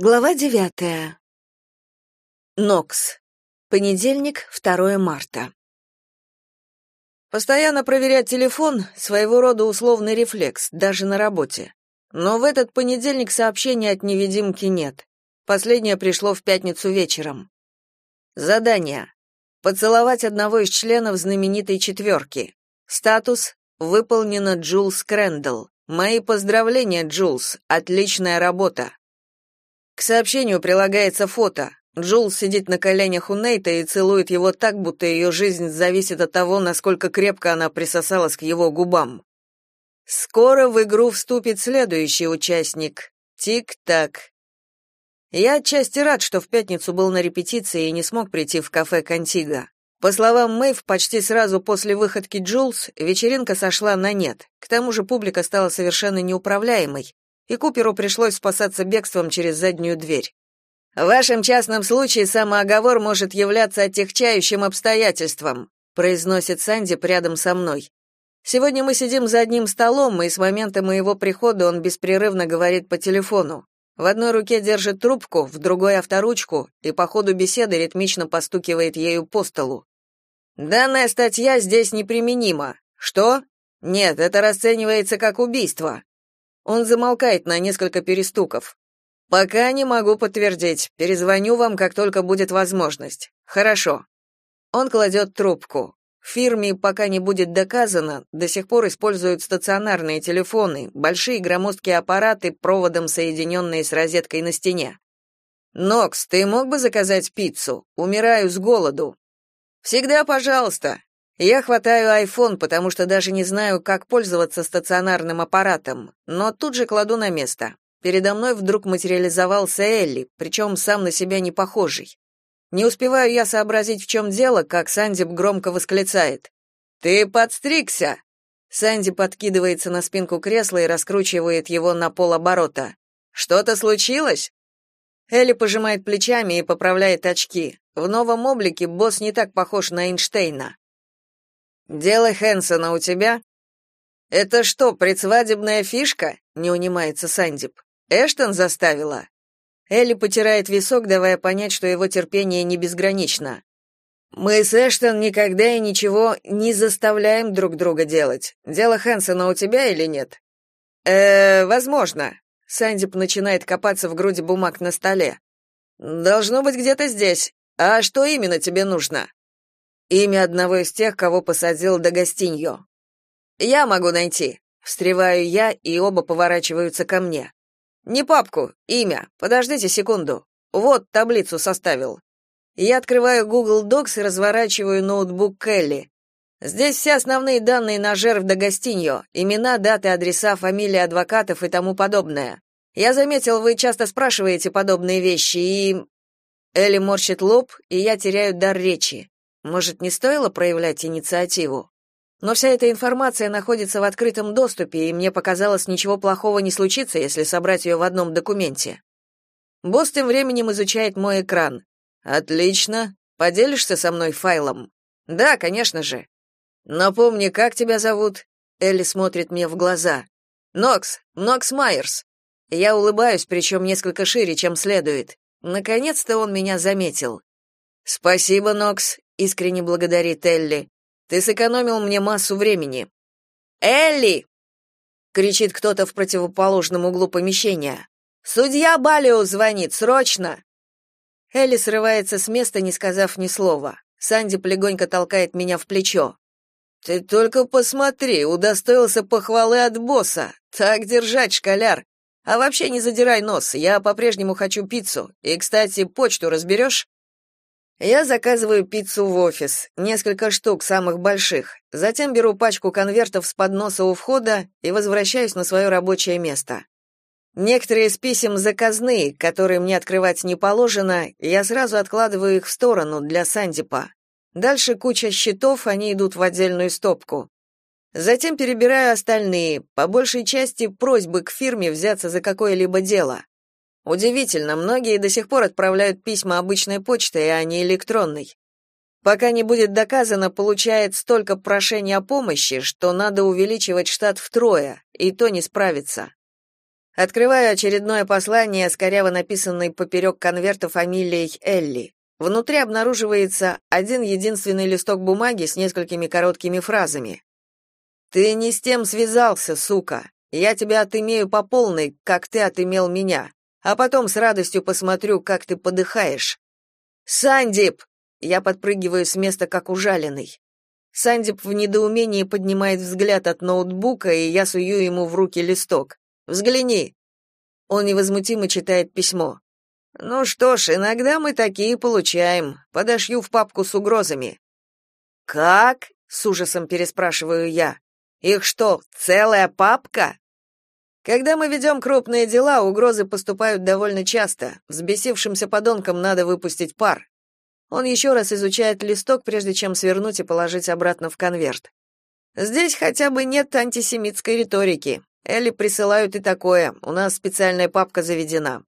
Глава девятая. Нокс. Понедельник, 2 марта. Постоянно проверять телефон — своего рода условный рефлекс, даже на работе. Но в этот понедельник сообщения от невидимки нет. Последнее пришло в пятницу вечером. Задание. Поцеловать одного из членов знаменитой четверки. Статус «Выполнено Джулс Крэндалл». Мои поздравления, Джулс. Отличная работа. К сообщению прилагается фото. Джул сидит на коленях у Нейта и целует его так, будто ее жизнь зависит от того, насколько крепко она присосалась к его губам. Скоро в игру вступит следующий участник. Тик-так. Я отчасти рад, что в пятницу был на репетиции и не смог прийти в кафе Кантига. По словам Мэйв, почти сразу после выходки Джулс вечеринка сошла на нет. К тому же публика стала совершенно неуправляемой, и Куперу пришлось спасаться бегством через заднюю дверь. В вашем частном случае самооговор может являться отягчающим обстоятельством, произносит Санди рядом со мной. Сегодня мы сидим за одним столом, и с момента моего прихода он беспрерывно говорит по телефону. В одной руке держит трубку, в другой авторучку, и по ходу беседы ритмично постукивает ею по столу. Данная статья здесь неприменима. Что? Нет, это расценивается как убийство. Он замолкает на несколько перестуков. Пока не могу подтвердить. Перезвоню вам, как только будет возможность. Хорошо. Он кладет трубку. В фирме, пока не будет доказано, до сих пор используют стационарные телефоны, большие громоздкие аппараты, проводом соединенные с розеткой на стене. Нокс, ты мог бы заказать пиццу? Умираю с голоду. Всегда, пожалуйста. Я хватаю iPhone, потому что даже не знаю, как пользоваться стационарным аппаратом, но тут же кладу на место. Передо мной вдруг материализовался Элли, причем сам на себя не похожий. Не успеваю я сообразить, в чем дело, как Сандип громко восклицает. «Ты подстригся!» Санди подкидывается на спинку кресла и раскручивает его на полоборота. «Что-то случилось?» Элли пожимает плечами и поправляет очки. В новом облике босс не так похож на Эйнштейна. Дело Хэнсона у тебя? Это что, предсвадебная фишка? Не унимается Сандип. Эштон заставила. Элли потирает висок, давая понять, что его терпение не безгранично. Мы с Эштон никогда и ничего не заставляем друг друга делать. Дело Хэнсона у тебя или нет? Э, возможно. Сандип начинает копаться в груди бумаг на столе. Должно быть где-то здесь. А что именно тебе нужно? Имя одного из тех, кого посадил до гостиньо. Я могу найти. Встреваю я, и оба поворачиваются ко мне. Не папку, имя. Подождите секунду. Вот таблицу составил. Я открываю Google Docs и разворачиваю ноутбук Келли. Здесь все основные данные на жертв до гостиньо, имена, даты, адреса, фамилии адвокатов и тому подобное. Я заметил, вы часто спрашиваете подобные вещи, и... Элли морщит лоб, и я теряю дар речи. Может, не стоило проявлять инициативу? Но вся эта информация находится в открытом доступе, и мне показалось, ничего плохого не случится, если собрать ее в одном документе. Босс тем временем изучает мой экран. Отлично. Поделишься со мной файлом? Да, конечно же. Напомни, как тебя зовут? Элли смотрит мне в глаза. Нокс, Нокс Майерс. Я улыбаюсь, причем несколько шире, чем следует. Наконец-то он меня заметил. Спасибо, Нокс, искренне благодарит Элли. Ты сэкономил мне массу времени. Элли! кричит кто-то в противоположном углу помещения. Судья Балио звонит, срочно. Элли срывается с места, не сказав ни слова. Санди легонько толкает меня в плечо. Ты только посмотри, удостоился похвалы от босса. Так держать, школяр. А вообще не задирай нос. Я по-прежнему хочу пиццу. И, кстати, почту разберешь?» Я заказываю пиццу в офис, несколько штук самых больших. Затем беру пачку конвертов с подноса у входа и возвращаюсь на свое рабочее место. Некоторые из писем заказные, которые мне открывать не положено, я сразу откладываю их в сторону для Сандипа. Дальше куча счетов, они идут в отдельную стопку. Затем перебираю остальные, по большей части просьбы к фирме взяться за какое-либо дело. Удивительно, многие до сих пор отправляют письма обычной почтой, а не электронной. Пока не будет доказано, получает столько прошений о помощи, что надо увеличивать штат втрое, и то не справится. Открываю очередное послание с коряво написанной поперек конверта фамилией Элли. Внутри обнаруживается один единственный листок бумаги с несколькими короткими фразами. «Ты не с тем связался, сука. Я тебя отымею по полной, как ты отымел меня. А потом с радостью посмотрю, как ты подыхаешь». «Сандип!» Я подпрыгиваю с места, как ужаленный. Сандип в недоумении поднимает взгляд от ноутбука, и я сую ему в руки листок. Взгляни. Он невозмутимо читает письмо. Ну что ж, иногда мы такие получаем. Подошью в папку с угрозами. Как? с ужасом переспрашиваю я. Их что, целая папка? Когда мы ведем крупные дела, угрозы поступают довольно часто. Взбесившимся подонкам надо выпустить пар. Он еще раз изучает листок, прежде чем свернуть и положить обратно в конверт. Здесь хотя бы нет антисемитской риторики. Элли присылают и такое. У нас специальная папка заведена.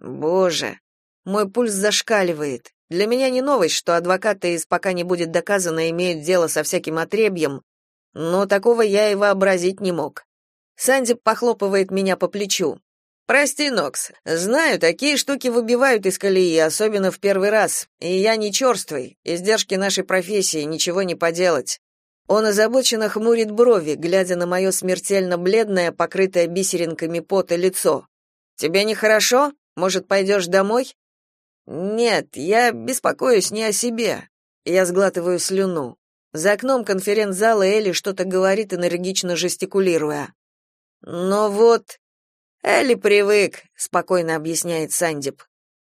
Боже, мой пульс зашкаливает. Для меня не новость, что адвокаты из пока не будет доказано имеют дело со всяким отребьем, но такого я и вообразить не мог. Санди похлопывает меня по плечу. Прости, Нокс. Знаю, такие штуки выбивают из колеи, особенно в первый раз. И я не черствый. Издержки нашей профессии, ничего не поделать. Он озабоченно хмурит брови, глядя на мое смертельно бледное, покрытое бисеринками пота лицо. Тебе нехорошо? Может, пойдешь домой? Нет, я беспокоюсь не о себе. Я сглатываю слюну. За окном конференц-зала Элли что-то говорит, энергично жестикулируя. Но вот Элли привык, спокойно объясняет Сандип.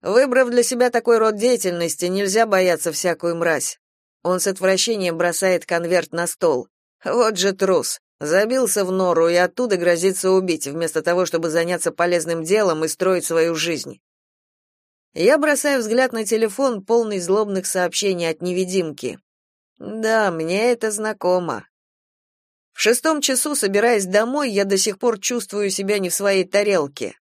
Выбрав для себя такой род деятельности, нельзя бояться всякую мразь. Он с отвращением бросает конверт на стол. Вот же трус. Забился в нору и оттуда грозится убить, вместо того, чтобы заняться полезным делом и строить свою жизнь. Я бросаю взгляд на телефон, полный злобных сообщений от невидимки. Да, мне это знакомо. В шестом часу, собираясь домой, я до сих пор чувствую себя не в своей тарелке.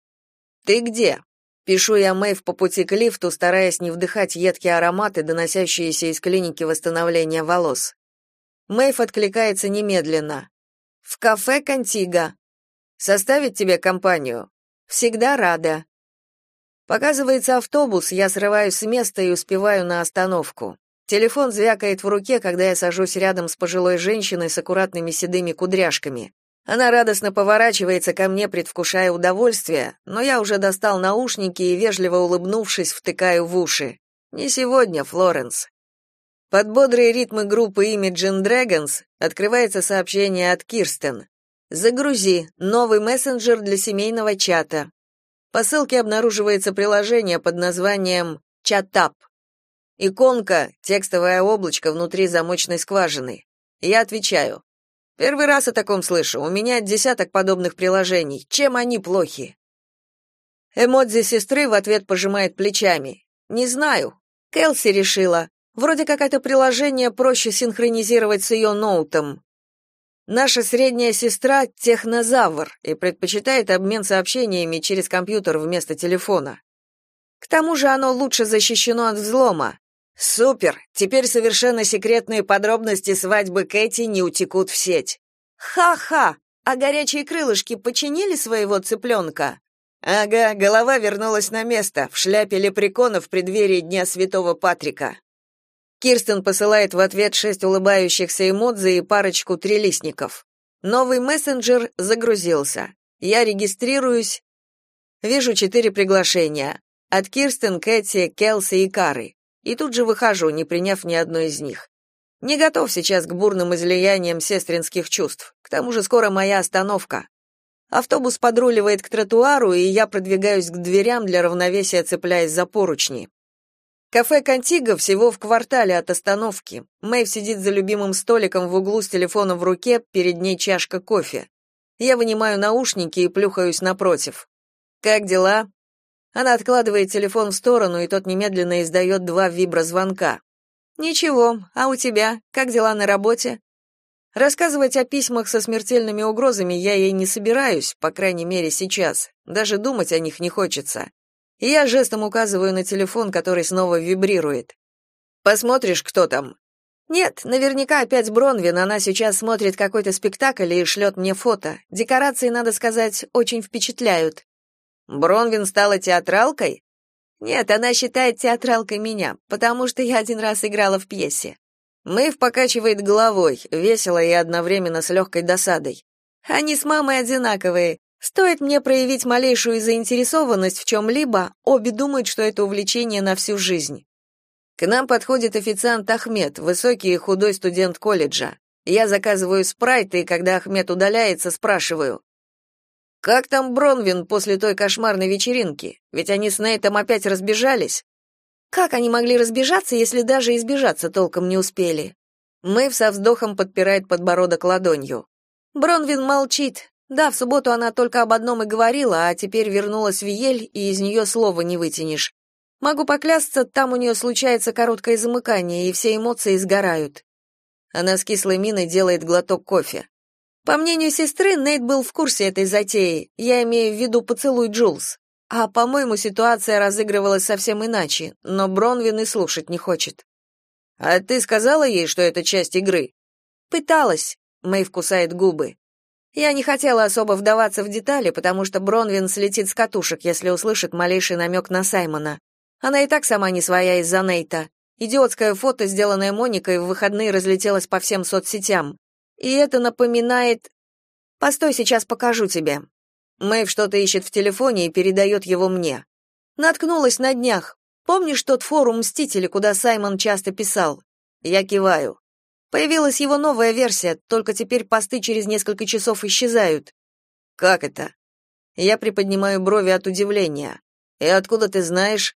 Ты где? Пишу я Мэйв по пути к лифту, стараясь не вдыхать едкие ароматы, доносящиеся из клиники восстановления волос. Мэйв откликается немедленно. В кафе Контига. Составить тебе компанию? Всегда рада. Показывается автобус, я срываюсь с места и успеваю на остановку. Телефон звякает в руке, когда я сажусь рядом с пожилой женщиной с аккуратными седыми кудряшками. Она радостно поворачивается ко мне, предвкушая удовольствие, но я уже достал наушники и, вежливо улыбнувшись, втыкаю в уши. «Не сегодня, Флоренс». Под бодрые ритмы группы Imagine Dragons открывается сообщение от Кирстен. «Загрузи. Новый мессенджер для семейного чата». По ссылке обнаруживается приложение под названием «Чатап». Иконка — текстовое облачко внутри замочной скважины. Я отвечаю. Первый раз о таком слышу. У меня десяток подобных приложений. Чем они плохи? Эмодзи сестры в ответ пожимает плечами. Не знаю. Келси решила. Вроде как это приложение проще синхронизировать с ее ноутом. Наша средняя сестра технозавр и предпочитает обмен сообщениями через компьютер вместо телефона. К тому же оно лучше защищено от взлома. Супер! Теперь совершенно секретные подробности свадьбы Кэти не утекут в сеть. Ха-ха! А горячие крылышки починили своего цыпленка?» Ага, голова вернулась на место, в шляпе лепрекона в преддверии Дня Святого Патрика. Кирстен посылает в ответ шесть улыбающихся эмодзи и парочку трилистников. Новый мессенджер загрузился. Я регистрируюсь. Вижу четыре приглашения. От Кирстен, Кэти, Келси и Кары и тут же выхожу, не приняв ни одной из них. Не готов сейчас к бурным излияниям сестринских чувств. К тому же скоро моя остановка. Автобус подруливает к тротуару, и я продвигаюсь к дверям для равновесия, цепляясь за поручни. Кафе Контиго всего в квартале от остановки. Мэйв сидит за любимым столиком в углу с телефоном в руке, перед ней чашка кофе. Я вынимаю наушники и плюхаюсь напротив. «Как дела?» Она откладывает телефон в сторону, и тот немедленно издает два виброзвонка. «Ничего, а у тебя? Как дела на работе?» Рассказывать о письмах со смертельными угрозами я ей не собираюсь, по крайней мере, сейчас. Даже думать о них не хочется. И я жестом указываю на телефон, который снова вибрирует. «Посмотришь, кто там?» «Нет, наверняка опять Бронвин, она сейчас смотрит какой-то спектакль и шлет мне фото. Декорации, надо сказать, очень впечатляют. Бронвин стала театралкой? Нет, она считает театралкой меня, потому что я один раз играла в пьесе. Мэйв покачивает головой, весело и одновременно с легкой досадой. Они с мамой одинаковые. Стоит мне проявить малейшую заинтересованность в чем-либо, обе думают, что это увлечение на всю жизнь. К нам подходит официант Ахмед, высокий и худой студент колледжа. Я заказываю спрайт, и когда Ахмед удаляется, спрашиваю. «Как там Бронвин после той кошмарной вечеринки? Ведь они с Нейтом опять разбежались?» Как они могли разбежаться, если даже избежаться толком не успели? Мэйв со вздохом подпирает подбородок ладонью. Бронвин молчит. Да, в субботу она только об одном и говорила, а теперь вернулась в Ель, и из нее слова не вытянешь. Могу поклясться, там у нее случается короткое замыкание, и все эмоции сгорают. Она с кислой миной делает глоток кофе. По мнению сестры, Нейт был в курсе этой затеи. Я имею в виду поцелуй Джулс. А, по-моему, ситуация разыгрывалась совсем иначе, но Бронвин и слушать не хочет. А ты сказала ей, что это часть игры? Пыталась. Мэй вкусает губы. Я не хотела особо вдаваться в детали, потому что Бронвин слетит с катушек, если услышит малейший намек на Саймона. Она и так сама не своя из-за Нейта. Идиотское фото, сделанное Моникой, в выходные разлетелось по всем соцсетям. И это напоминает... Постой, сейчас покажу тебе. Мэйв что-то ищет в телефоне и передает его мне. Наткнулась на днях. Помнишь тот форум «Мстители», куда Саймон часто писал? Я киваю. Появилась его новая версия, только теперь посты через несколько часов исчезают. Как это? Я приподнимаю брови от удивления. И откуда ты знаешь?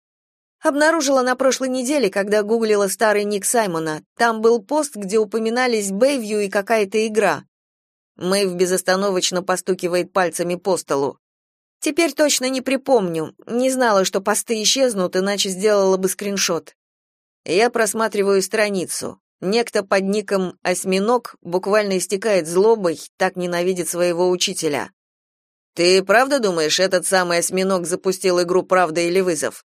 Обнаружила на прошлой неделе, когда гуглила старый ник Саймона. Там был пост, где упоминались Бэйвью и какая-то игра. Мэйв безостановочно постукивает пальцами по столу. Теперь точно не припомню. Не знала, что посты исчезнут, иначе сделала бы скриншот. Я просматриваю страницу. Некто под ником «Осьминог» буквально истекает злобой, так ненавидит своего учителя. «Ты правда думаешь, этот самый осьминог запустил игру «Правда или вызов»?»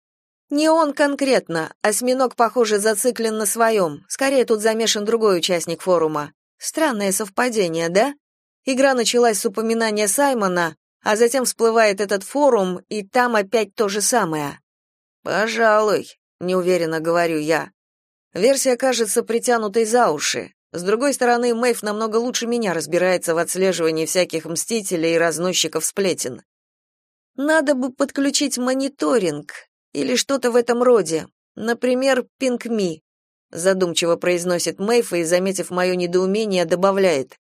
Не он конкретно. Осьминог, похоже, зациклен на своем. Скорее, тут замешан другой участник форума. Странное совпадение, да? Игра началась с упоминания Саймона, а затем всплывает этот форум, и там опять то же самое. «Пожалуй», — неуверенно говорю я. Версия кажется притянутой за уши. С другой стороны, Мэйв намного лучше меня разбирается в отслеживании всяких мстителей и разносчиков сплетен. Надо бы подключить мониторинг, или что-то в этом роде. Например, PinkMe. Задумчиво произносит Мэйф и, заметив мое недоумение, добавляет.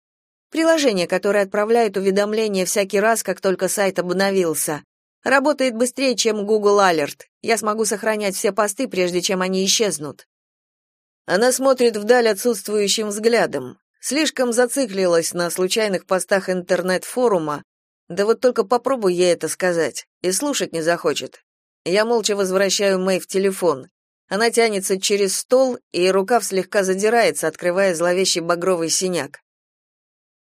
Приложение, которое отправляет уведомления всякий раз, как только сайт обновился. Работает быстрее, чем Google Alert. Я смогу сохранять все посты, прежде чем они исчезнут. Она смотрит вдаль отсутствующим взглядом. Слишком зациклилась на случайных постах интернет-форума. Да вот только попробуй ей это сказать, и слушать не захочет. Я молча возвращаю Мэй в телефон. Она тянется через стол, и рукав слегка задирается, открывая зловещий багровый синяк.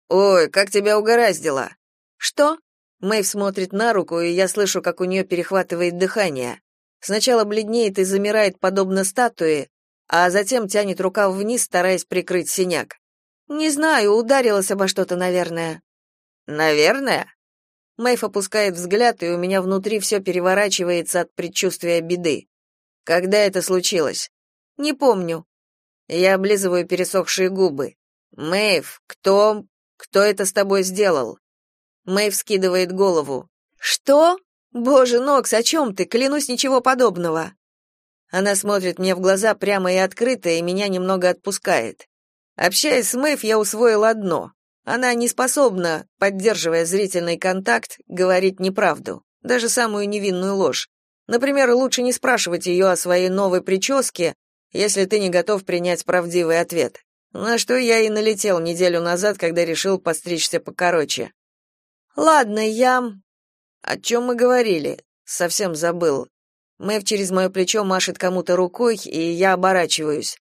«Ой, как тебя угораздило!» «Что?» Мэйв смотрит на руку, и я слышу, как у нее перехватывает дыхание. Сначала бледнеет и замирает, подобно статуе, а затем тянет рукав вниз, стараясь прикрыть синяк. «Не знаю, ударилась обо что-то, наверное». «Наверное?» Мэйф опускает взгляд, и у меня внутри все переворачивается от предчувствия беды. Когда это случилось? Не помню. Я облизываю пересохшие губы. Мэйв, кто... кто это с тобой сделал? Мэйв скидывает голову. Что? Боже, Нокс, о чем ты? Клянусь, ничего подобного. Она смотрит мне в глаза прямо и открыто, и меня немного отпускает. Общаясь с Мэйв, я усвоил одно. Она не способна, поддерживая зрительный контакт, говорить неправду, даже самую невинную ложь. Например, лучше не спрашивать ее о своей новой прическе, если ты не готов принять правдивый ответ. На что я и налетел неделю назад, когда решил постричься покороче. Ладно, я О чем мы говорили? Совсем забыл. Мэв через мое плечо машет кому-то рукой, и я оборачиваюсь.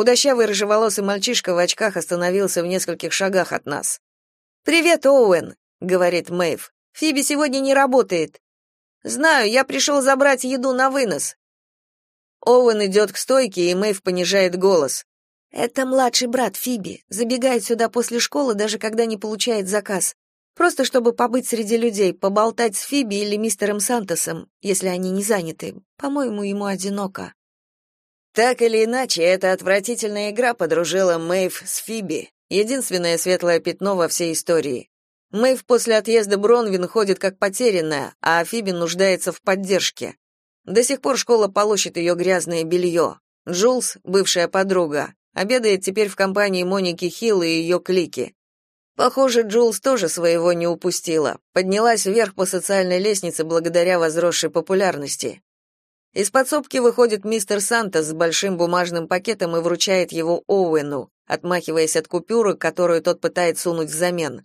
Худощавый рыжеволосый мальчишка в очках остановился в нескольких шагах от нас. «Привет, Оуэн», — говорит Мэйв. «Фиби сегодня не работает». «Знаю, я пришел забрать еду на вынос». Оуэн идет к стойке, и Мэйв понижает голос. «Это младший брат Фиби. Забегает сюда после школы, даже когда не получает заказ. Просто чтобы побыть среди людей, поболтать с Фиби или мистером Сантосом, если они не заняты. По-моему, ему одиноко. Так или иначе, эта отвратительная игра подружила Мэйв с Фиби, единственное светлое пятно во всей истории. Мэйв после отъезда Бронвин ходит как потерянная, а Фиби нуждается в поддержке. До сих пор школа полощет ее грязное белье. Джулс, бывшая подруга, обедает теперь в компании Моники Хилл и ее клики. Похоже, Джулс тоже своего не упустила, поднялась вверх по социальной лестнице благодаря возросшей популярности. Из подсобки выходит мистер Сантос с большим бумажным пакетом и вручает его Оуэну, отмахиваясь от купюры, которую тот пытается сунуть взамен.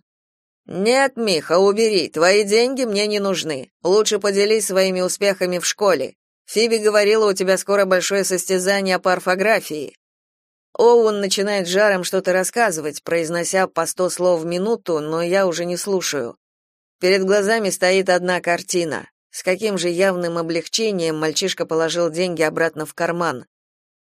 «Нет, Миха, убери, твои деньги мне не нужны. Лучше поделись своими успехами в школе. Фиби говорила, у тебя скоро большое состязание по орфографии». Оуэн начинает жаром что-то рассказывать, произнося по сто слов в минуту, но я уже не слушаю. Перед глазами стоит одна картина. С каким же явным облегчением мальчишка положил деньги обратно в карман.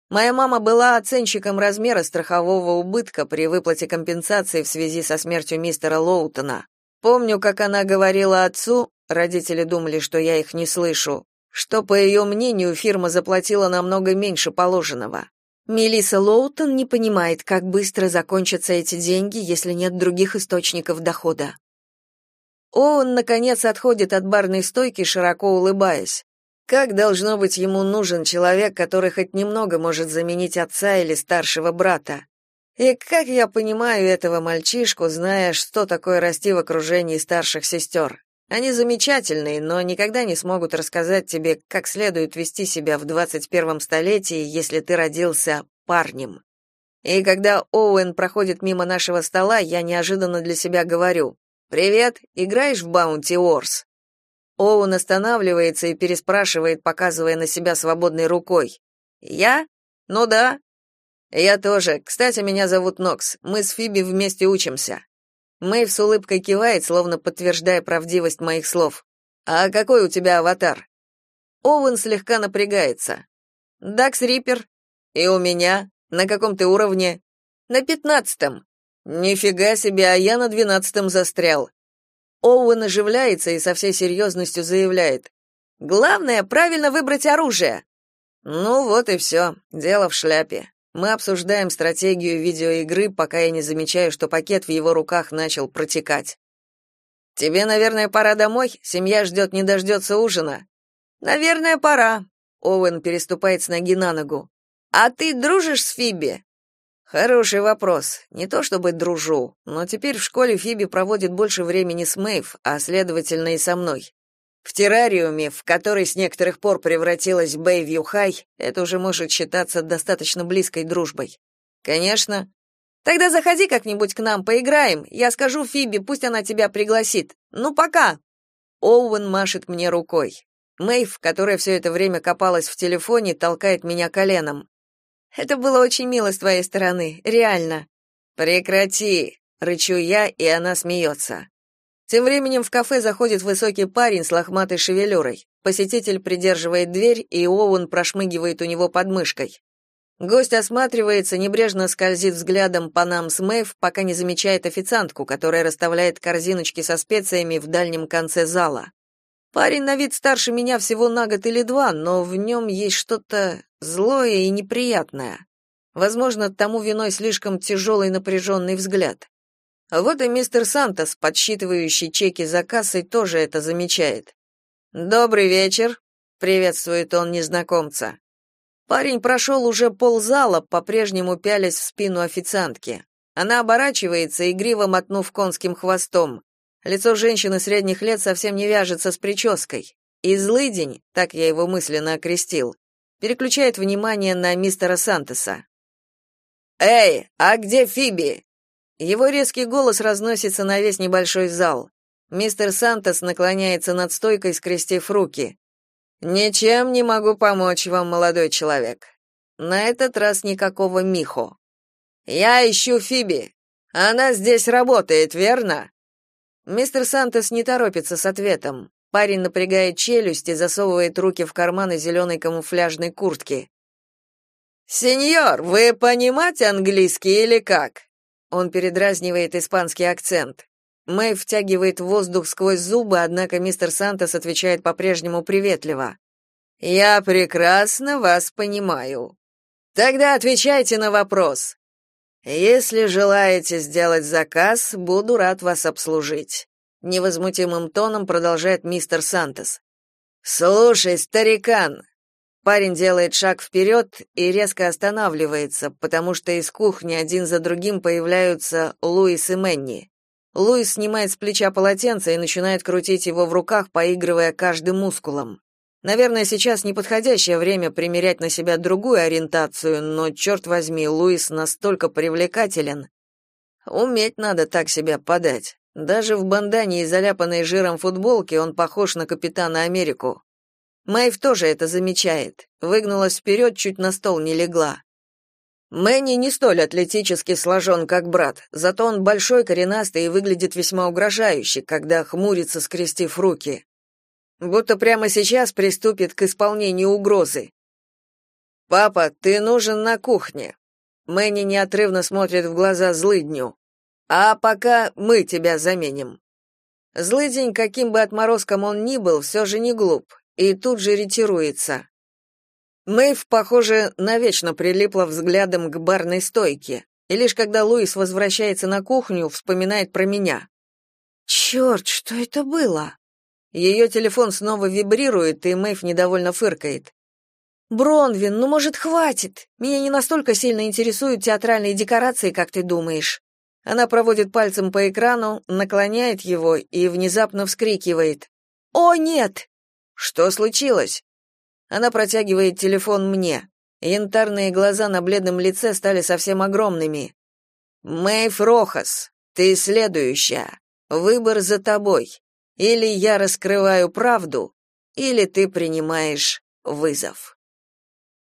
Моя мама была оценщиком размера страхового убытка при выплате компенсации в связи со смертью мистера Лоутона. Помню, как она говорила отцу, родители думали, что я их не слышу, что, по ее мнению, фирма заплатила намного меньше положенного. Мелисса Лоутон не понимает, как быстро закончатся эти деньги, если нет других источников дохода. Он, наконец, отходит от барной стойки, широко улыбаясь. Как должно быть ему нужен человек, который хоть немного может заменить отца или старшего брата? И как я понимаю этого мальчишку, зная, что такое расти в окружении старших сестер? Они замечательные, но никогда не смогут рассказать тебе, как следует вести себя в 21 столетии, если ты родился парнем. И когда Оуэн проходит мимо нашего стола, я неожиданно для себя говорю: «Привет, играешь в Bounty Wars?» Оуэн останавливается и переспрашивает, показывая на себя свободной рукой. «Я? Ну да». «Я тоже. Кстати, меня зовут Нокс. Мы с Фиби вместе учимся». Мэйв с улыбкой кивает, словно подтверждая правдивость моих слов. «А какой у тебя аватар?» Оуэн слегка напрягается. «Дакс Риппер. И у меня. На каком ты уровне?» «На пятнадцатом. Нифига себе, а я на двенадцатом застрял. Оуэн оживляется и со всей серьезностью заявляет: "Главное правильно выбрать оружие". Ну вот и все, дело в шляпе. Мы обсуждаем стратегию видеоигры, пока я не замечаю, что пакет в его руках начал протекать. Тебе, наверное, пора домой, семья ждет не дождется ужина. Наверное, пора. Оуэн переступает с ноги на ногу. А ты дружишь с Фиби? Хороший вопрос. Не то чтобы дружу, но теперь в школе Фиби проводит больше времени с Мэйв, а следовательно и со мной. В террариуме, в который с некоторых пор превратилась Бэйвью Хай, это уже может считаться достаточно близкой дружбой. Конечно. Тогда заходи как-нибудь к нам, поиграем. Я скажу Фиби, пусть она тебя пригласит. Ну пока. Оуэн машет мне рукой. Мэйв, которая все это время копалась в телефоне, толкает меня коленом. Это было очень мило с твоей стороны, реально. Прекрати, рычу я, и она смеется. Тем временем в кафе заходит высокий парень с лохматой шевелюрой. Посетитель придерживает дверь, и Оуэн прошмыгивает у него под мышкой. Гость осматривается, небрежно скользит взглядом по нам с Мэйв, пока не замечает официантку, которая расставляет корзиночки со специями в дальнем конце зала. Парень на вид старше меня всего на год или два, но в нем есть что-то злое и неприятное. Возможно, тому виной слишком тяжелый напряженный взгляд. Вот и мистер Сантос, подсчитывающий чеки за кассой, тоже это замечает. «Добрый вечер», — приветствует он незнакомца. Парень прошел уже ползала, по-прежнему пялясь в спину официантки. Она оборачивается, игриво мотнув конским хвостом. Лицо женщины средних лет совсем не вяжется с прической. И злыдень, так я его мысленно окрестил, переключает внимание на мистера Сантоса. «Эй, а где Фиби?» Его резкий голос разносится на весь небольшой зал. Мистер Сантос наклоняется над стойкой, скрестив руки. «Ничем не могу помочь вам, молодой человек. На этот раз никакого Михо. Я ищу Фиби. Она здесь работает, верно?» Мистер Сантос не торопится с ответом. Парень напрягает челюсть и засовывает руки в карманы зеленой камуфляжной куртки. «Сеньор, вы понимаете английский или как?» Он передразнивает испанский акцент. Мэй втягивает воздух сквозь зубы, однако мистер Сантос отвечает по-прежнему приветливо. «Я прекрасно вас понимаю. Тогда отвечайте на вопрос. Если желаете сделать заказ, буду рад вас обслужить», — невозмутимым тоном продолжает мистер Сантос. «Слушай, старикан!» Парень делает шаг вперед и резко останавливается, потому что из кухни один за другим появляются Луис и Мэнни. Луис снимает с плеча полотенце и начинает крутить его в руках, поигрывая каждым мускулом. Наверное, сейчас неподходящее время примерять на себя другую ориентацию, но черт возьми, Луис настолько привлекателен. Уметь надо так себя подать. Даже в бандане и заляпанной жиром футболке он похож на капитана Америку. Мэйв тоже это замечает. Выгнулась вперед, чуть на стол не легла. Мэнни не столь атлетически сложен, как брат, зато он большой, коренастый и выглядит весьма угрожающе, когда хмурится, скрестив руки. Будто прямо сейчас приступит к исполнению угрозы. «Папа, ты нужен на кухне». Мэнни неотрывно смотрит в глаза злыдню. «А пока мы тебя заменим». Злыдень, каким бы отморозком он ни был, все же не глуп, и тут же ретируется. Мэйв, похоже, навечно прилипла взглядом к барной стойке, и лишь когда Луис возвращается на кухню, вспоминает про меня. «Черт, что это было?» Ее телефон снова вибрирует, и Мэйв недовольно фыркает. «Бронвин, ну, может, хватит? Меня не настолько сильно интересуют театральные декорации, как ты думаешь». Она проводит пальцем по экрану, наклоняет его и внезапно вскрикивает. «О, нет!» «Что случилось?» Она протягивает телефон мне. Янтарные глаза на бледном лице стали совсем огромными. Мэйв Рохас, ты следующая. Выбор за тобой. Или я раскрываю правду, или ты принимаешь вызов.